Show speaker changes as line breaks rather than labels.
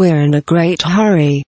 We're in a great hurry.